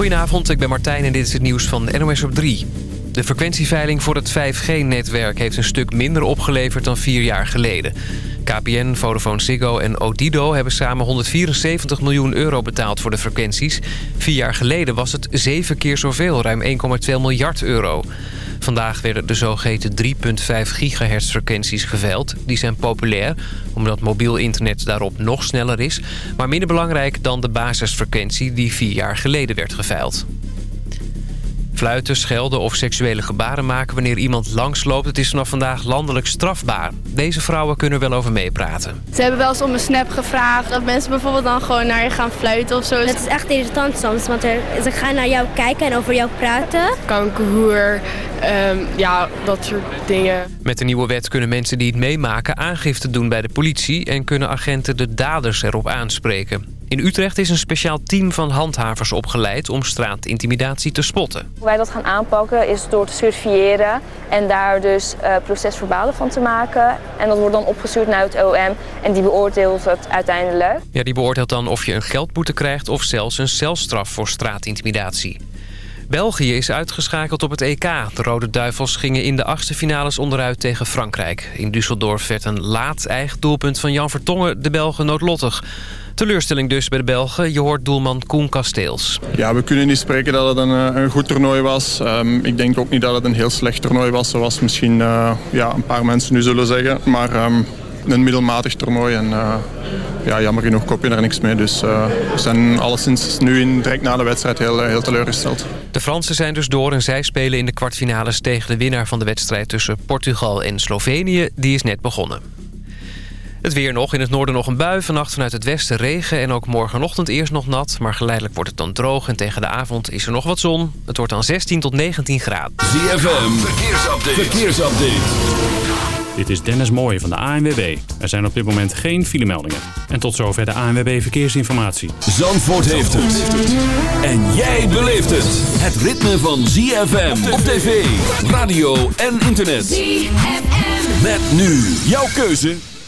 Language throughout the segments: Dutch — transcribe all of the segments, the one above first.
Goedenavond, ik ben Martijn en dit is het nieuws van NOS op 3. De frequentieveiling voor het 5G-netwerk heeft een stuk minder opgeleverd dan vier jaar geleden. KPN, Vodafone Ziggo en Odido hebben samen 174 miljoen euro betaald voor de frequenties. Vier jaar geleden was het zeven keer zoveel, ruim 1,2 miljard euro. Vandaag werden de zogeheten 3,5 gigahertz frequenties geveild. Die zijn populair, omdat mobiel internet daarop nog sneller is... maar minder belangrijk dan de basisfrequentie die vier jaar geleden werd geveild. Fluiten, schelden of seksuele gebaren maken wanneer iemand langsloopt... het is vanaf vandaag landelijk strafbaar. Deze vrouwen kunnen er wel over meepraten. Ze hebben wel eens om een snap gevraagd. Dat mensen bijvoorbeeld dan gewoon naar je gaan fluiten of zo. Het is echt irritant soms, want er, ze gaan naar jou kijken en over jou praten. Kankerhoer, ehm, ja, dat soort dingen. Met de nieuwe wet kunnen mensen die het meemaken aangifte doen bij de politie... en kunnen agenten de daders erop aanspreken. In Utrecht is een speciaal team van handhavers opgeleid om straatintimidatie te spotten. Hoe wij dat gaan aanpakken is door te certifiëren en daar dus uh, procesverbalen van te maken. En dat wordt dan opgestuurd naar het OM en die beoordeelt het uiteindelijk. Ja, die beoordeelt dan of je een geldboete krijgt of zelfs een celstraf voor straatintimidatie. België is uitgeschakeld op het EK. De Rode Duivels gingen in de achtste finales onderuit tegen Frankrijk. In Düsseldorf werd een laat eigen doelpunt van Jan Vertongen de Belgen noodlottig. Teleurstelling dus bij de Belgen. Je hoort doelman Koen Kasteels. Ja, we kunnen niet spreken dat het een, eh, een goed toernooi was. Um, ik denk ook niet dat het een heel slecht toernooi was. Zoals misschien uh, ja, een paar mensen nu zullen zeggen. Maar um, een middelmatig toernooi. En uh, ja, jammer genoeg kop je er niks mee. Dus uh, we zijn alleszins nu in, direct na de wedstrijd heel, heel teleurgesteld. De Fransen zijn dus door en zij spelen in de kwartfinales tegen de winnaar van de wedstrijd tussen Portugal en Slovenië. Die is net begonnen. Het weer nog. In het noorden nog een bui. Vannacht vanuit het westen regen. En ook morgenochtend eerst nog nat. Maar geleidelijk wordt het dan droog. En tegen de avond is er nog wat zon. Het wordt dan 16 tot 19 graden. ZFM. Verkeersupdate. Verkeersupdate. Dit is Dennis Mooij van de ANWB. Er zijn op dit moment geen filemeldingen. En tot zover de ANWB Verkeersinformatie. Zandvoort heeft het. En jij beleeft het. Het ritme van ZFM op tv, radio en internet. ZFM. Met nu jouw keuze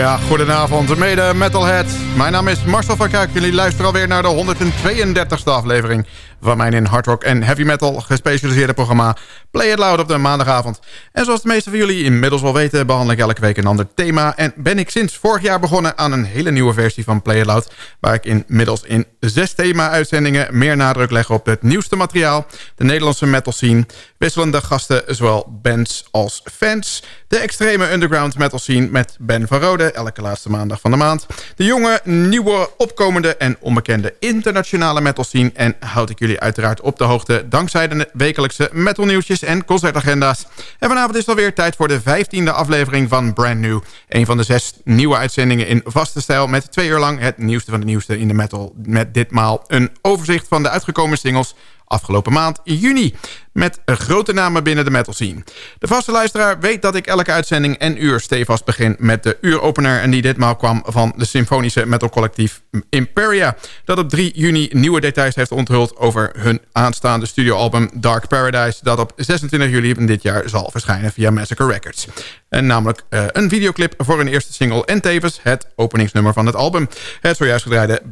Ja, goedenavond, mede metalhead. Mijn naam is Marcel van Kuik. Jullie luisteren alweer naar de 132e aflevering van mijn in hard rock en heavy metal gespecialiseerde programma Play It Loud op de maandagavond. En zoals de meeste van jullie inmiddels wel weten behandel ik elke week een ander thema. En ben ik sinds vorig jaar begonnen aan een hele nieuwe versie van Play It Loud. Waar ik inmiddels in zes thema-uitzendingen meer nadruk leg op het nieuwste materiaal. De Nederlandse metal scene. Wisselende gasten, zowel bands als fans. De extreme underground metal scene met Ben van Rode, elke laatste maandag van de maand. De jonge, nieuwe, opkomende en onbekende internationale metal scene. En houd ik jullie uiteraard op de hoogte dankzij de wekelijkse metal nieuwtjes en concertagenda's. En vanavond is het alweer tijd voor de vijftiende aflevering van Brand New. Een van de zes nieuwe uitzendingen in vaste stijl met twee uur lang het nieuwste van de nieuwste in de metal. Met ditmaal een overzicht van de uitgekomen singles afgelopen maand juni. Met grote namen binnen de metal scene. De vaste luisteraar weet dat ik elke uitzending en uur stevast begin met de uuropener. En die ditmaal kwam van de symfonische metalcollectief Imperia. Dat op 3 juni nieuwe details heeft onthuld over hun aanstaande studioalbum Dark Paradise. Dat op 26 juli dit jaar zal verschijnen via Massacre Records. En namelijk uh, een videoclip voor hun eerste single en tevens het openingsnummer van het album. Het zojuist gedraaide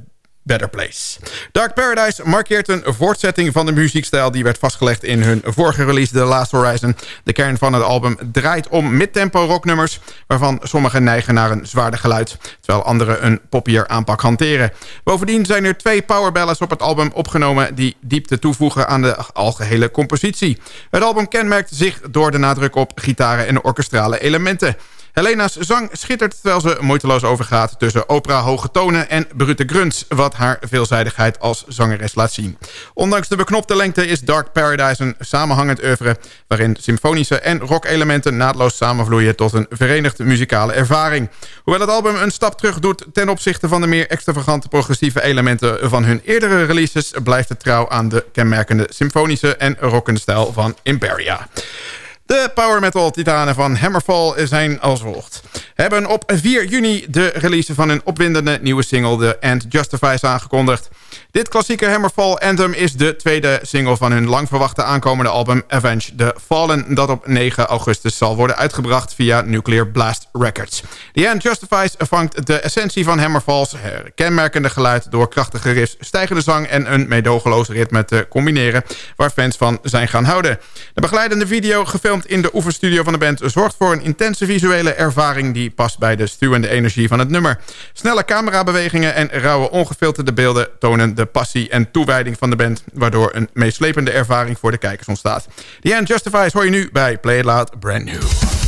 Better Place. Dark Paradise markeert een voortzetting van de muziekstijl... die werd vastgelegd in hun vorige release The Last Horizon. De kern van het album draait om midtempo rocknummers... waarvan sommige neigen naar een zwaarder geluid... terwijl andere een poppier aanpak hanteren. Bovendien zijn er twee powerballads op het album opgenomen... die diepte toevoegen aan de algehele compositie. Het album kenmerkt zich door de nadruk op gitaren en orkestrale elementen... Helena's zang schittert terwijl ze moeiteloos overgaat... tussen opera hoge tonen en brute grunts... wat haar veelzijdigheid als zangeres laat zien. Ondanks de beknopte lengte is Dark Paradise een samenhangend oeuvre... waarin symfonische en rock-elementen naadloos samenvloeien... tot een verenigde muzikale ervaring. Hoewel het album een stap terug doet... ten opzichte van de meer extravagante progressieve elementen... van hun eerdere releases... blijft het trouw aan de kenmerkende symfonische en rockende stijl van Imperia. De power metal titanen van Hammerfall zijn als volgt. Hebben op 4 juni de release van hun opwindende nieuwe single The End Justifies aangekondigd. Dit klassieke Hammerfall Anthem is de tweede single van hun lang verwachte aankomende album Avenge the Fallen... dat op 9 augustus zal worden uitgebracht via Nuclear Blast Records. The End Justifies vangt de essentie van Hammerfalls kenmerkende geluid... door krachtige riffs, stijgende zang en een meedogenloos ritme te combineren... waar fans van zijn gaan houden. De begeleidende video, gefilmd in de oefenstudio van de band... zorgt voor een intense visuele ervaring die past bij de stuwende energie van het nummer. Snelle camerabewegingen en rauwe ongefilterde beelden tonen de passie en toewijding van de band... waardoor een meeslepende ervaring voor de kijkers ontstaat. The End Justifies hoor je nu bij Play It Brand New.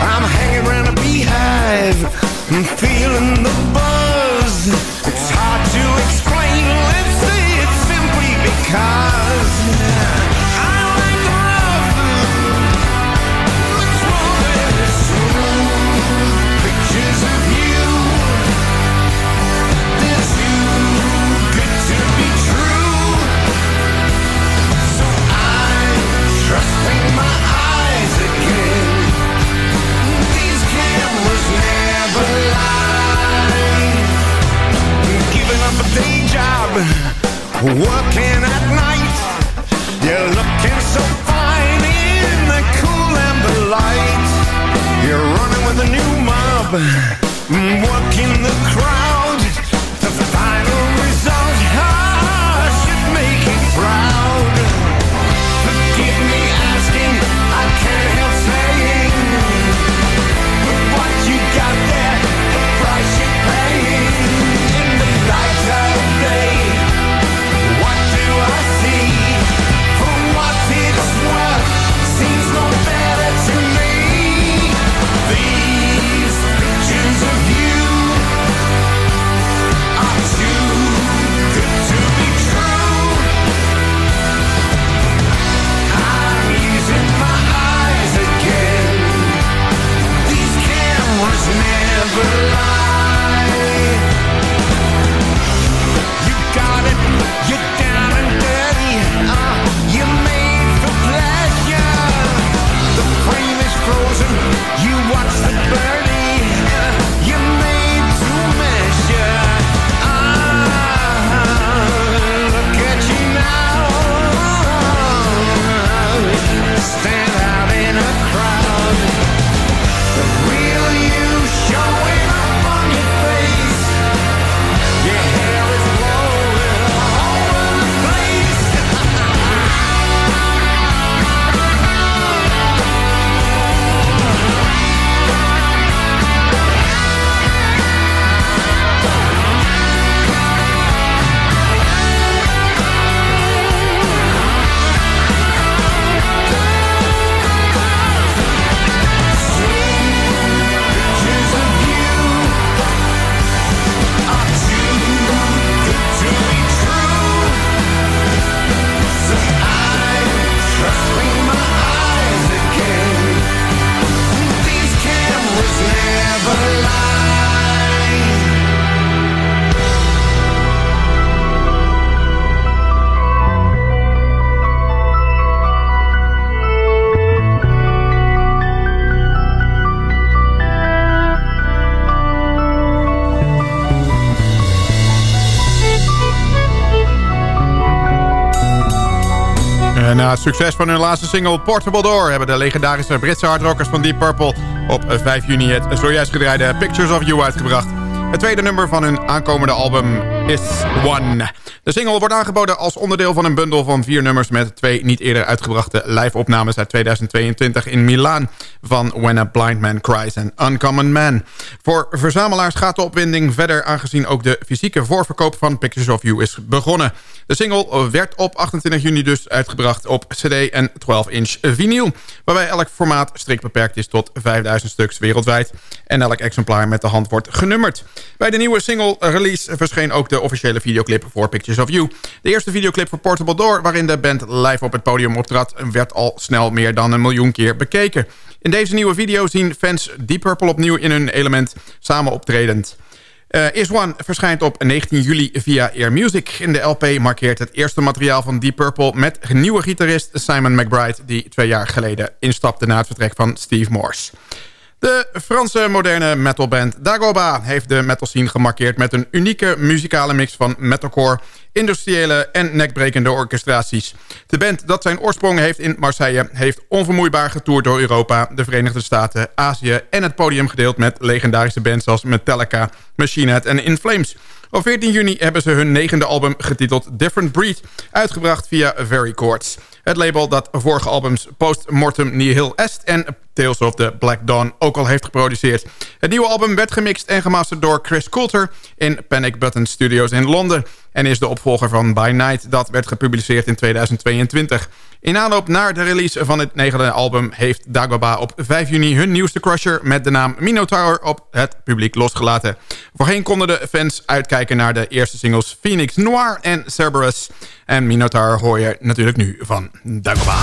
I'm hanging around a beehive. I'm feeling the working at night. You're looking so fine in the cool amber light. You're running with a new mob, mm, working the crowd. Watch the birdie. Succes van hun laatste single Portable Door... hebben de legendarische Britse hardrockers van Deep Purple... op 5 juni het zojuist gedraaide Pictures of You uitgebracht. Het tweede nummer van hun aankomende album is One. De single wordt aangeboden als onderdeel van een bundel van vier nummers... met twee niet eerder uitgebrachte live-opnames uit 2022 in Milaan... van When a Blind Man Cries en Uncommon Man. Voor verzamelaars gaat de opwinding verder... aangezien ook de fysieke voorverkoop van Pictures of You is begonnen. De single werd op 28 juni dus uitgebracht op cd en 12-inch vinyl... waarbij elk formaat strikt beperkt is tot 5000 stuks wereldwijd... en elk exemplaar met de hand wordt genummerd. Bij de nieuwe single release verscheen ook de officiële videoclip voor Pictures of You. De eerste videoclip voor Portable Door, waarin de band live op het podium optrad... werd al snel meer dan een miljoen keer bekeken. In deze nieuwe video zien fans Deep Purple opnieuw in hun element samen optredend. Eh, Is One verschijnt op 19 juli via Air Music. In de LP markeert het eerste materiaal van Deep Purple... met nieuwe gitarist Simon McBride... die twee jaar geleden instapte na het vertrek van Steve Morse. De Franse moderne metalband Dagoba heeft de metal scene gemarkeerd... met een unieke muzikale mix van metalcore, industriële en nekbrekende orchestraties. De band dat zijn oorsprong heeft in Marseille... heeft onvermoeibaar getoerd door Europa, de Verenigde Staten, Azië... en het podium gedeeld met legendarische bands als Metallica, Machine Head en In Flames... Op 14 juni hebben ze hun negende album getiteld Different Breed... uitgebracht via Very Chords. Het label dat vorige albums Post Mortem Nihil Est... en Tales of the Black Dawn ook al heeft geproduceerd. Het nieuwe album werd gemixt en gemasterd door Chris Coulter... in Panic Button Studios in Londen... en is de opvolger van By Night dat werd gepubliceerd in 2022. In aanloop naar de release van het negende album... heeft Dagoba op 5 juni hun nieuwste crusher... met de naam Minotaur op het publiek losgelaten. Voorheen konden de fans uitkijken naar de eerste singles... Phoenix Noir en Cerberus. En Minotaur hoor je natuurlijk nu van Dagoba.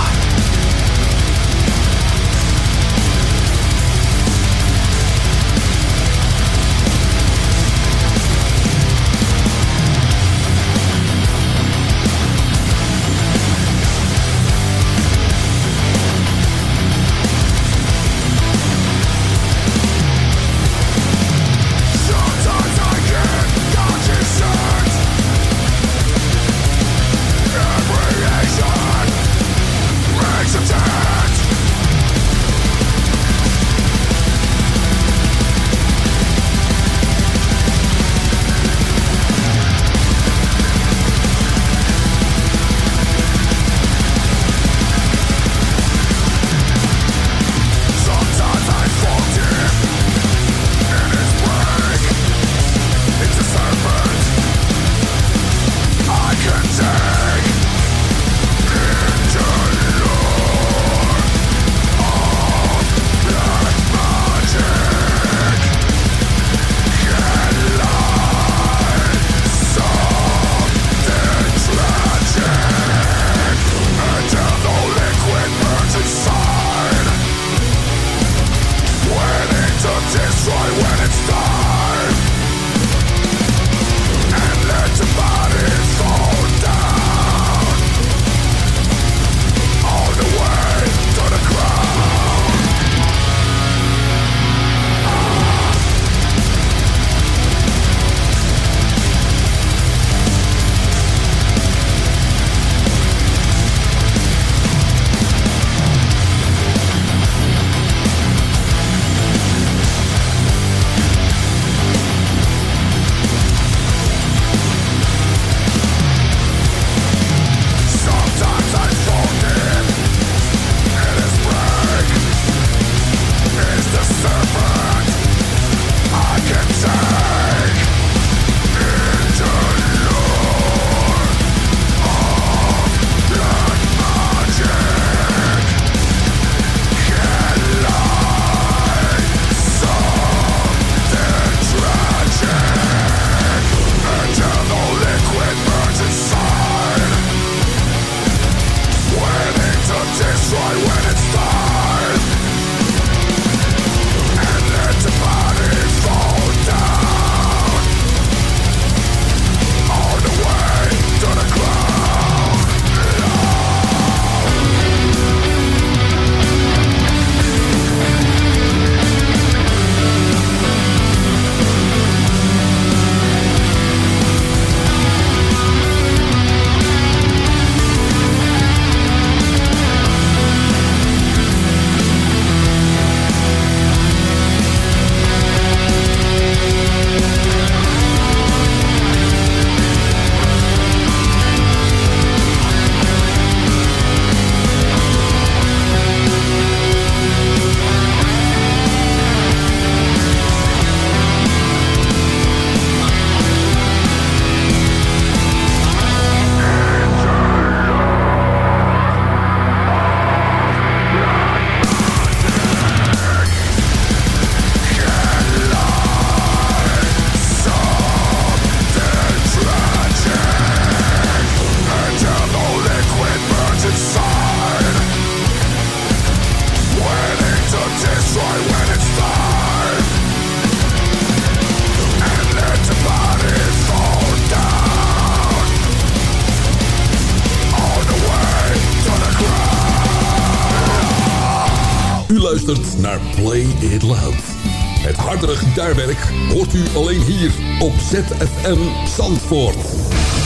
ZFM Zandvoort.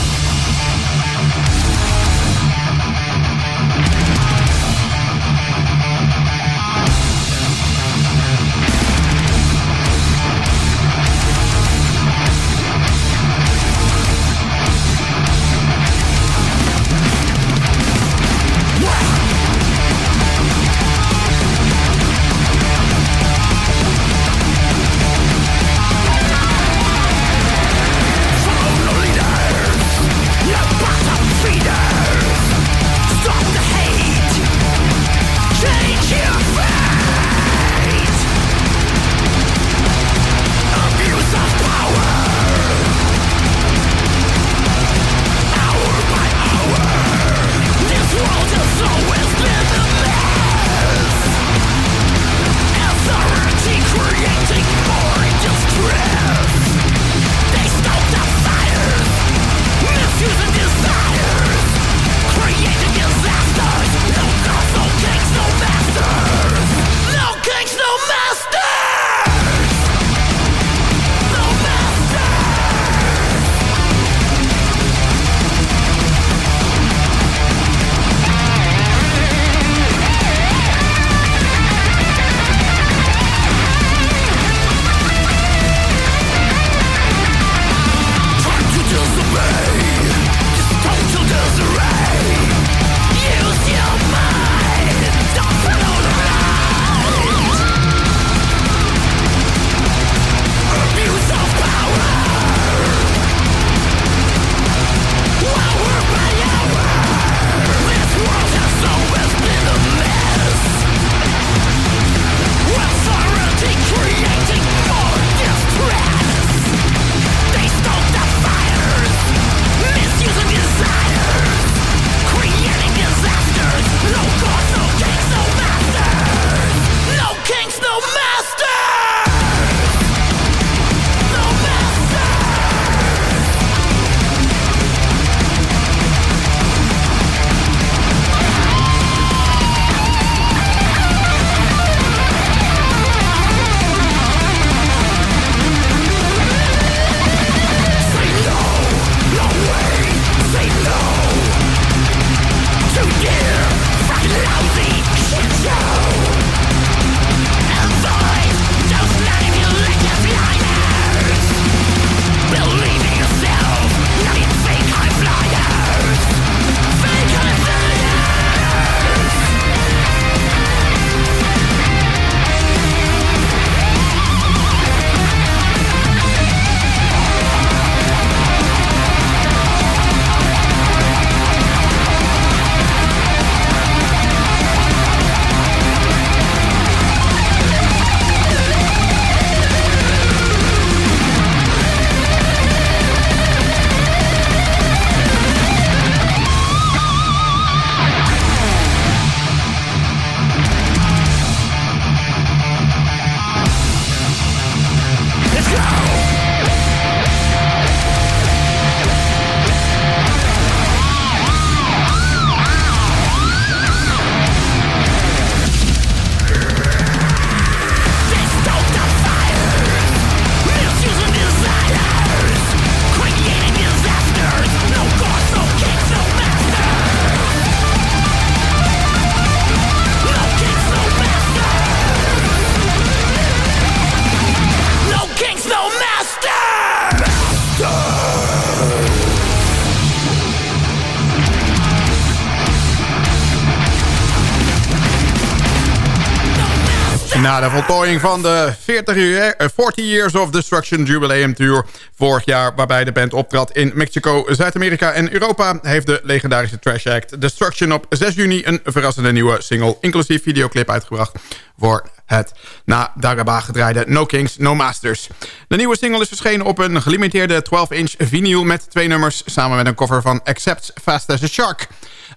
Van de 40, year, 40 Years of Destruction Jubileum Tour vorig jaar... waarbij de band optrad in Mexico, Zuid-Amerika en Europa... heeft de legendarische trash act Destruction op 6 juni... een verrassende nieuwe single, inclusief videoclip uitgebracht... voor Het na Dagaba gedraaide No Kings, No Masters. De nieuwe single is verschenen op een gelimiteerde 12-inch vinyl... met twee nummers samen met een cover van Accept Fast as a Shark...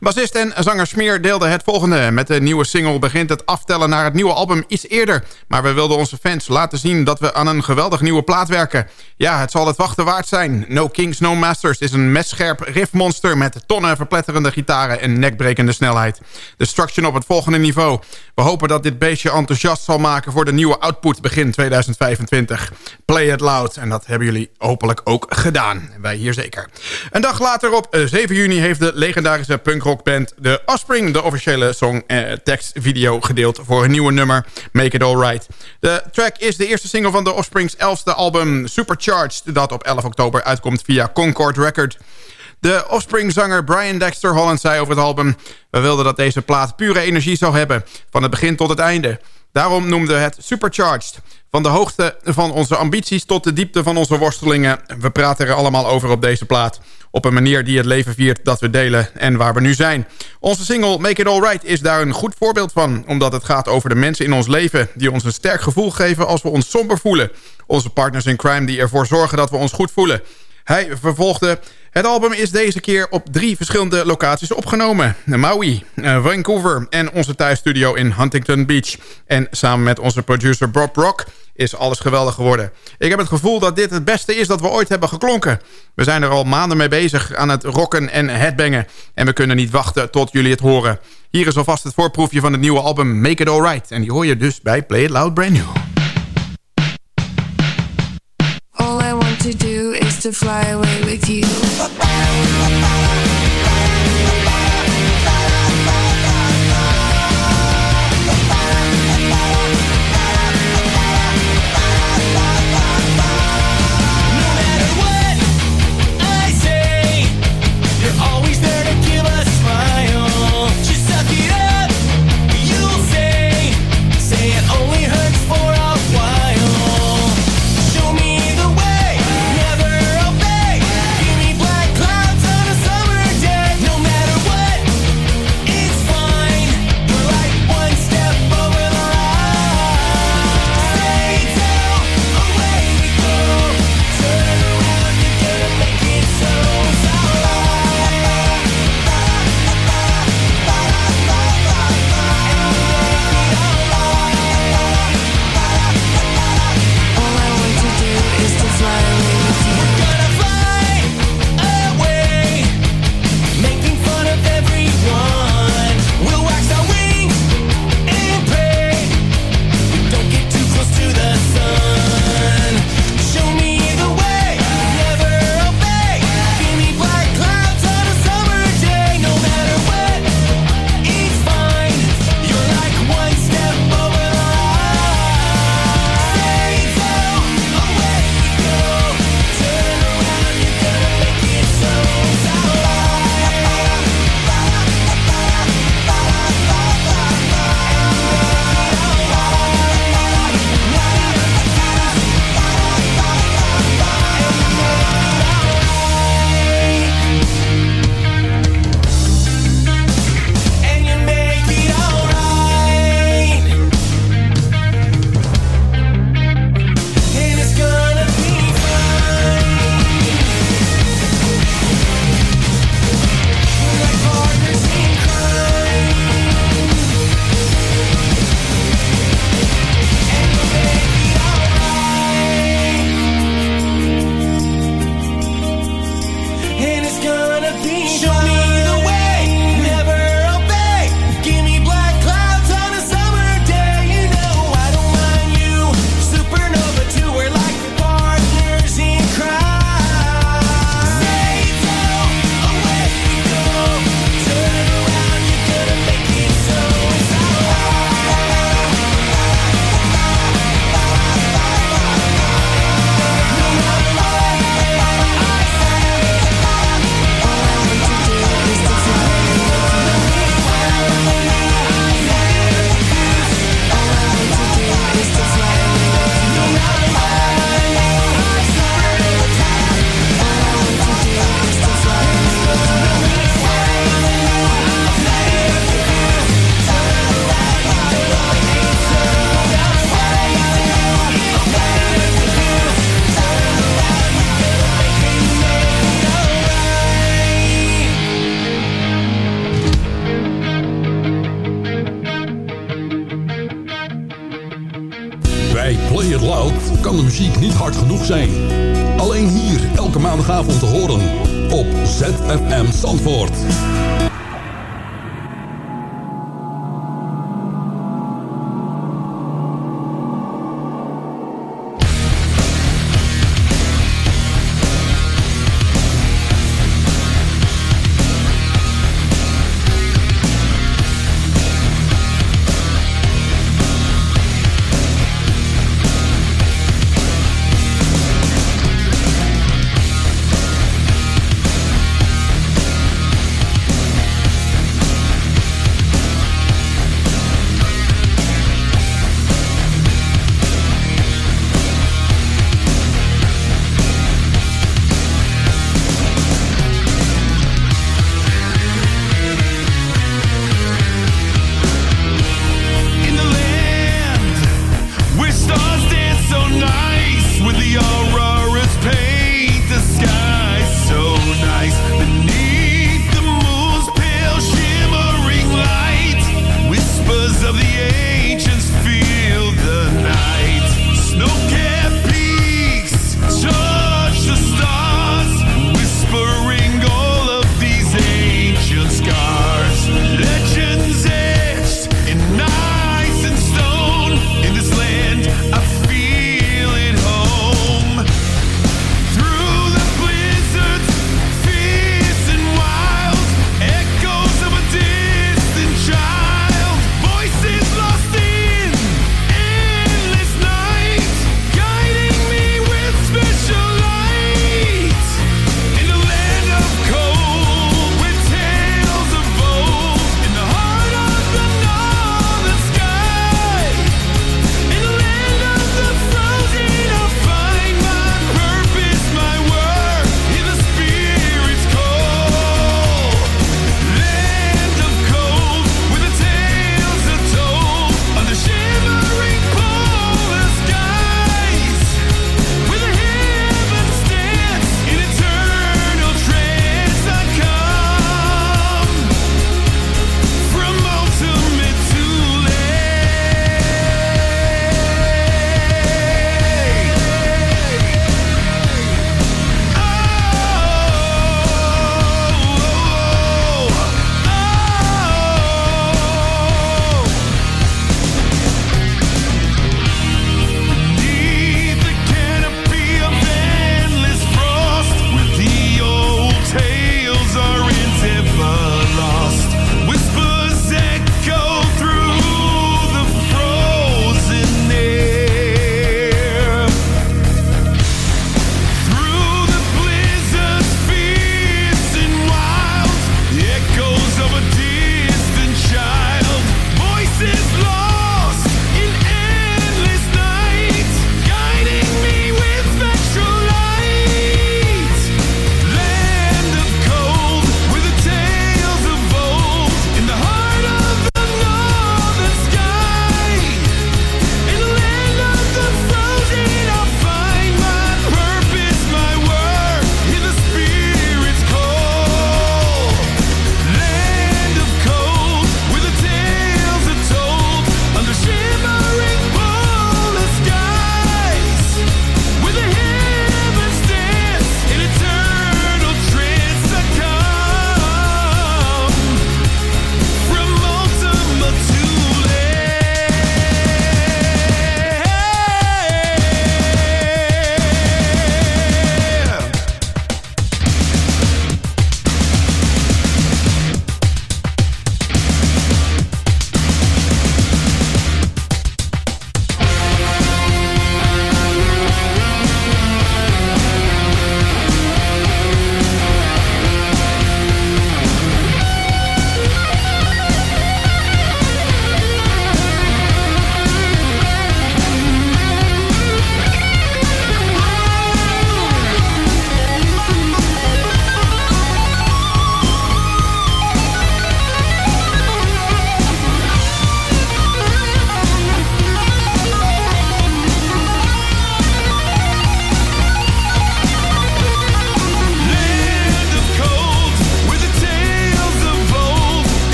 Bassist en zanger Smeer deelde het volgende. Met de nieuwe single begint het aftellen naar het nieuwe album iets eerder. Maar we wilden onze fans laten zien dat we aan een geweldig nieuwe plaat werken. Ja, het zal het wachten waard zijn. No Kings, No Masters is een messcherp riffmonster... met tonnen verpletterende gitaren en nekbrekende snelheid. Destruction op het volgende niveau. We hopen dat dit beestje enthousiast zal maken voor de nieuwe output begin 2025. Play it loud. En dat hebben jullie hopelijk ook gedaan. Wij hier zeker. Een dag later op 7 juni heeft de legendarische punkrockband The Offspring... de officiële song eh, tekstvideo gedeeld voor een nieuwe nummer Make It Alright. De track is de eerste single van The Offspring's 11e album Supercharged... dat op 11 oktober uitkomt via Concord Record... De Offspring-zanger Brian Dexter Holland zei over het album... we wilden dat deze plaat pure energie zou hebben, van het begin tot het einde. Daarom noemden we het Supercharged. Van de hoogte van onze ambities tot de diepte van onze worstelingen. We praten er allemaal over op deze plaat. Op een manier die het leven viert dat we delen en waar we nu zijn. Onze single Make It Alright is daar een goed voorbeeld van. Omdat het gaat over de mensen in ons leven... die ons een sterk gevoel geven als we ons somber voelen. Onze partners in crime die ervoor zorgen dat we ons goed voelen. Hij vervolgde... Het album is deze keer op drie verschillende locaties opgenomen. Maui, eh, Vancouver en onze thuisstudio in Huntington Beach. En samen met onze producer Bob Rock is alles geweldig geworden. Ik heb het gevoel dat dit het beste is dat we ooit hebben geklonken. We zijn er al maanden mee bezig aan het rocken en headbangen. En we kunnen niet wachten tot jullie het horen. Hier is alvast het voorproefje van het nieuwe album Make It Alright. En die hoor je dus bij Play It Loud Brand New. All I want to to fly away with you.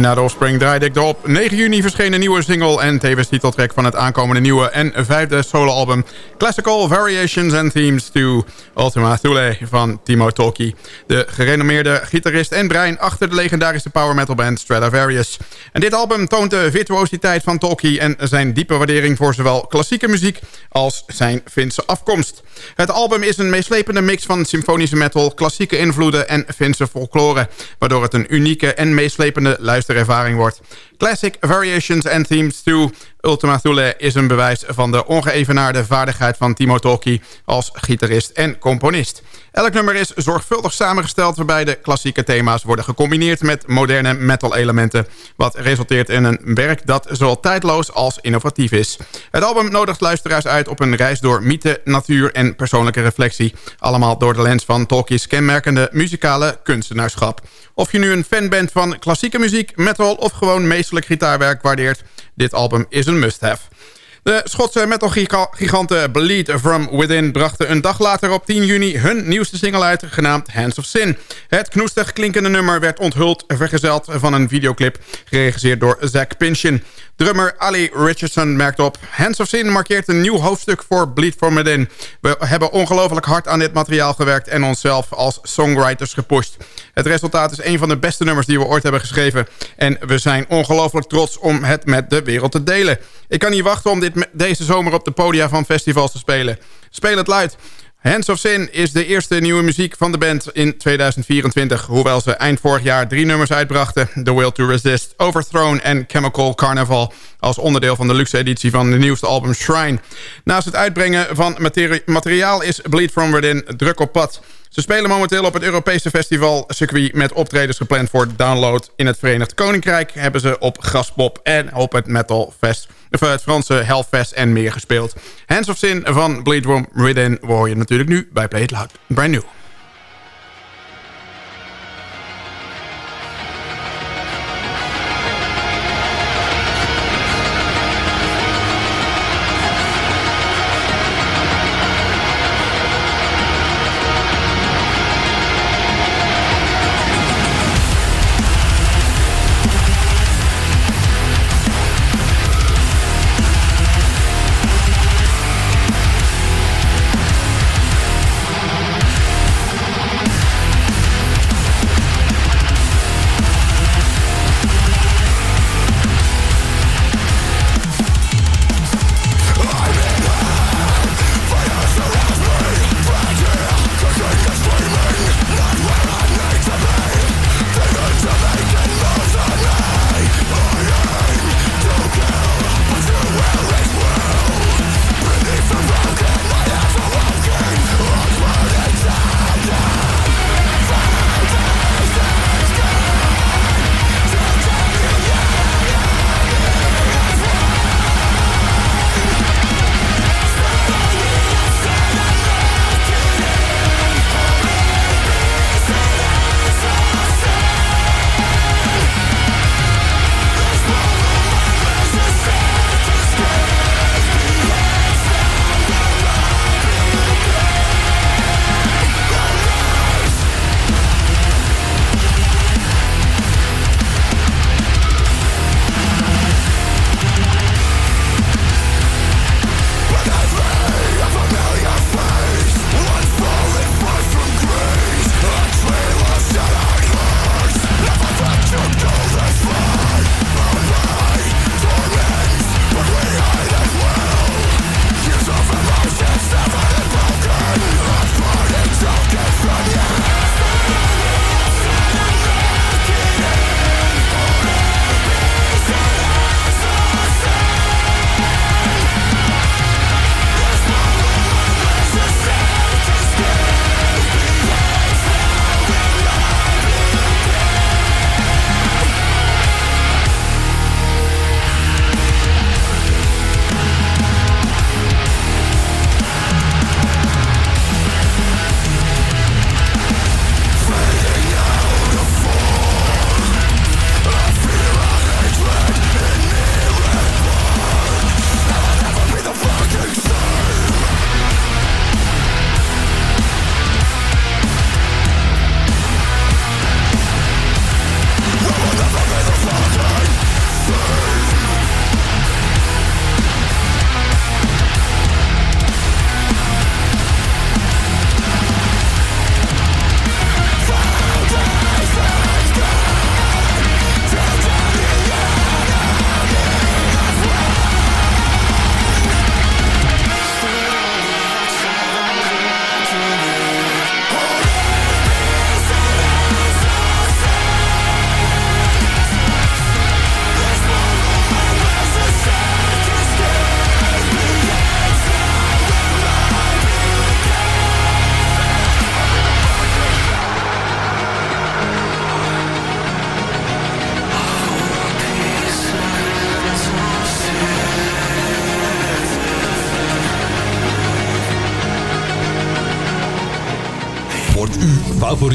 Na de Offspring draaide ik de op 9 juni verschenen nieuwe single... en tevens titeltrack van het aankomende nieuwe en vijfde soloalbum... Classical Variations and Themes to Ultima Thule van Timo Tolki. De gerenommeerde gitarist en brein achter de legendarische power metal band Stradivarius. En dit album toont de virtuositeit van Tolki... en zijn diepe waardering voor zowel klassieke muziek als zijn Finse afkomst. Het album is een meeslepende mix van symfonische metal, klassieke invloeden en Finse folklore... waardoor het een unieke en meeslepende luisterervaring wordt. Classic Variations and Themes to Ultima Thule is een bewijs van de ongeëvenaarde vaardigheid van Timo Tolki als gitarist en componist. Elk nummer is zorgvuldig samengesteld waarbij de klassieke thema's worden gecombineerd met moderne metal elementen, wat resulteert in een werk dat zowel tijdloos als innovatief is. Het album nodigt luisteraars uit op een reis door mythe, natuur en persoonlijke reflectie, allemaal door de lens van Tolkien's kenmerkende muzikale kunstenaarschap. Of je nu een fan bent van klassieke muziek, metal of gewoon gitaarwerk waardeert, dit album is een must-have. De Schotse metalgiganten Bleed From Within brachten een dag later op 10 juni hun nieuwste single uit, genaamd Hands of Sin. Het knoestig klinkende nummer werd onthuld, vergezeld van een videoclip, geregisseerd door Zack Pinchin. Drummer Ali Richardson merkt op... Hands of Sin markeert een nieuw hoofdstuk voor Bleed From Within. We hebben ongelooflijk hard aan dit materiaal gewerkt... en onszelf als songwriters gepusht. Het resultaat is een van de beste nummers die we ooit hebben geschreven... en we zijn ongelooflijk trots om het met de wereld te delen. Ik kan niet wachten om dit deze zomer op de podia van festivals te spelen. Speel het luid. Hands of Sin is de eerste nieuwe muziek van de band in 2024. Hoewel ze eind vorig jaar drie nummers uitbrachten. The Will to Resist, Overthrown en Chemical Carnival. Als onderdeel van de luxe editie van de nieuwste album Shrine. Naast het uitbrengen van materiaal is Bleed From Within druk op pad. Ze spelen momenteel op het Europese festival circuit met optredens gepland voor download. In het Verenigd Koninkrijk hebben ze op Graspop en op het Metal Fest, het Franse Hellfest en meer gespeeld. Hands of Sin van Bleed From Within hoor je natuurlijk nu bij Play It Loud. Brand new.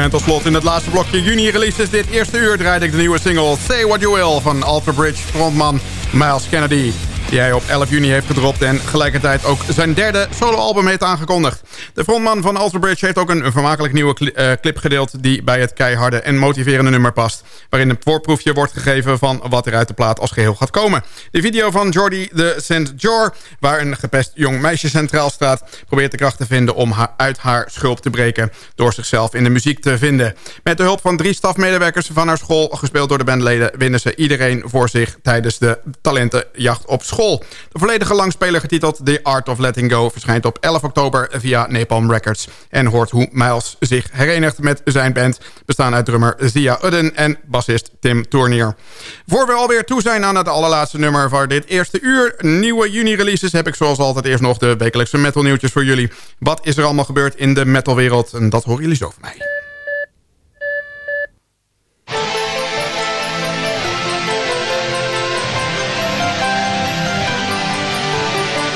En tot slot in het laatste blokje juni releases dit eerste uur draaide ik de nieuwe single Say What You Will van Alter Bridge frontman Miles Kennedy. Die hij op 11 juni heeft gedropt en gelijkertijd ook zijn derde soloalbum heeft aangekondigd. De frontman van Alter Bridge heeft ook een vermakelijk nieuwe eh, clip gedeeld... die bij het keiharde en motiverende nummer past. Waarin een voorproefje wordt gegeven van wat er uit de plaat als geheel gaat komen. De video van Jordi de St. Jor, waar een gepest jong meisje centraal staat... probeert de kracht te vinden om haar uit haar schulp te breken... door zichzelf in de muziek te vinden. Met de hulp van drie stafmedewerkers van haar school... gespeeld door de bandleden... winnen ze iedereen voor zich tijdens de talentenjacht op school. De volledige langspeler getiteld The Art of Letting Go... verschijnt op 11 oktober via Napalm Records... en hoort hoe Miles zich herenigt met zijn band... bestaan uit drummer Zia Udden en bassist Tim Tournier. Voor we alweer toe zijn aan het allerlaatste nummer van dit eerste uur... nieuwe juni-releases heb ik zoals altijd eerst nog de wekelijkse metal nieuwtjes voor jullie. Wat is er allemaal gebeurd in de metalwereld? En dat horen jullie zo van mij.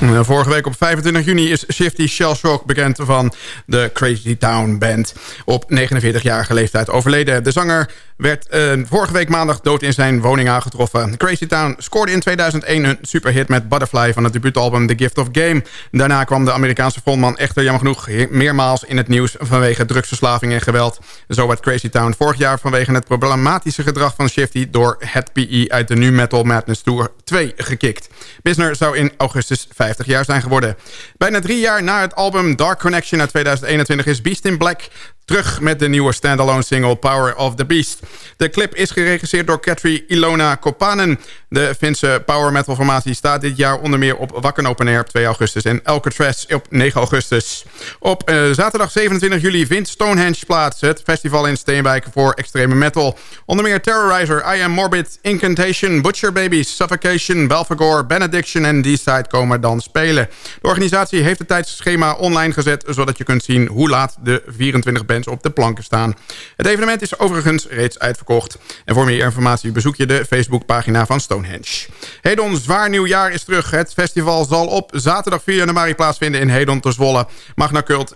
Vorige week op 25 juni is Shifty Shellshock bekend van de Crazy Town Band. Op 49-jarige leeftijd overleden. De zanger werd eh, vorige week maandag dood in zijn woning aangetroffen. Crazy Town scoorde in 2001 een superhit met Butterfly van het debuutalbum The Gift of Game. Daarna kwam de Amerikaanse frontman echter jammer genoeg meermaals in het nieuws vanwege drugsverslaving en geweld. Zo werd Crazy Town vorig jaar vanwege het problematische gedrag van Shifty door het PE uit de Nu Metal Madness Tour 2 gekikt. Bisner zou in augustus 50 jaar zijn geworden. Bijna drie jaar na het album Dark Connection uit 2021 is Beast in Black terug met de nieuwe standalone single Power of the Beast. De clip is geregisseerd door Katri Ilona Kopanen. De Finse power metal formatie staat dit jaar onder meer op Wakken Open Air op 2 augustus... en Alcatraz op 9 augustus. Op eh, zaterdag 27 juli vindt Stonehenge plaats... het festival in Steenwijk voor extreme metal. Onder meer Terrorizer, I Am Morbid, Incantation, Butcher Babies... Suffocation, Belphegor, Benediction en D-Side komen dan spelen. De organisatie heeft het tijdschema online gezet... zodat je kunt zien hoe laat de 24 bands op de planken staan. Het evenement is overigens reeds uitverkocht. En voor meer informatie bezoek je de Facebookpagina van Stonehenge. Hedon Zwaar Nieuwjaar is terug. Het festival zal op zaterdag 4 januari plaatsvinden in Hedon te Zwolle. Magna Cult,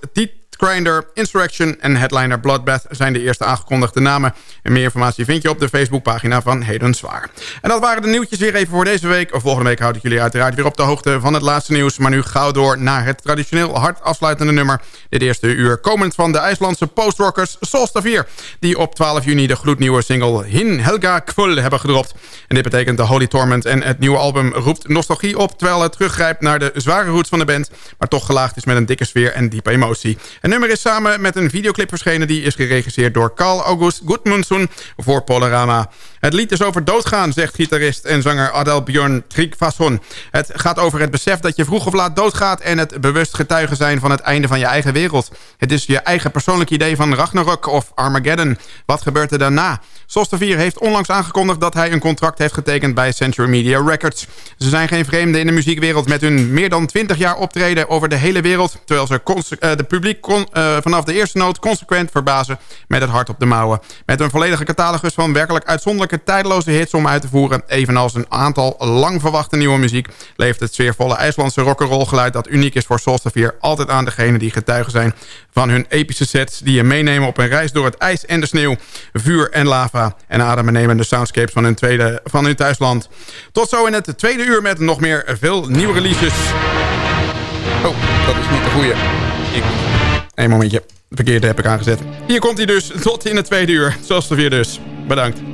Grinder, Insurrection en headliner Bloodbath zijn de eerste aangekondigde namen. En meer informatie vind je op de Facebookpagina van Heden Zwaar. En dat waren de nieuwtjes weer even voor deze week. Volgende week houd ik jullie uiteraard weer op de hoogte van het laatste nieuws. Maar nu gauw door naar het traditioneel hard afsluitende nummer. Dit eerste uur komend van de IJslandse postrockers Solstafir. Die op 12 juni de gloednieuwe single Hin Helga Kvul hebben gedropt. En dit betekent de Holy Torment en het nieuwe album roept nostalgie op... terwijl het teruggrijpt naar de zware roots van de band... maar toch gelaagd is met een dikke sfeer en diepe emotie. Het nummer is samen met een videoclip verschenen... die is geregisseerd door Carl August Gudmundsson voor Polarama. Het lied is over doodgaan, zegt gitarist en zanger Adel Björn Tryggvason. Het gaat over het besef dat je vroeg of laat doodgaat... en het bewust getuigen zijn van het einde van je eigen wereld. Het is je eigen persoonlijk idee van Ragnarok of Armageddon. Wat gebeurt er daarna? Sostavier heeft onlangs aangekondigd dat hij een contract heeft getekend bij Century Media Records. Ze zijn geen vreemden in de muziekwereld met hun meer dan 20 jaar optreden over de hele wereld... terwijl ze eh, de publiek eh, vanaf de eerste noot consequent verbazen met het hart op de mouwen. Met een volledige catalogus van werkelijk uitzonderlijke tijdloze hits om uit te voeren... evenals een aantal lang verwachte nieuwe muziek... levert het sfeervolle IJslandse rock'n'roll geluid dat uniek is voor Solstafir... altijd aan degenen die getuigen zijn van hun epische sets... die je meenemen op een reis door het ijs en de sneeuw, vuur en lava... en adembenemende soundscapes van hun, tweede, van hun thuisland. Tot zo in het tweede uur met nog meer veel nieuwe releases. Oh, dat is niet de goeie. Ik... Eén momentje. De verkeerde heb ik aangezet. Hier komt hij dus tot in het tweede uur. Zoals er weer dus. Bedankt.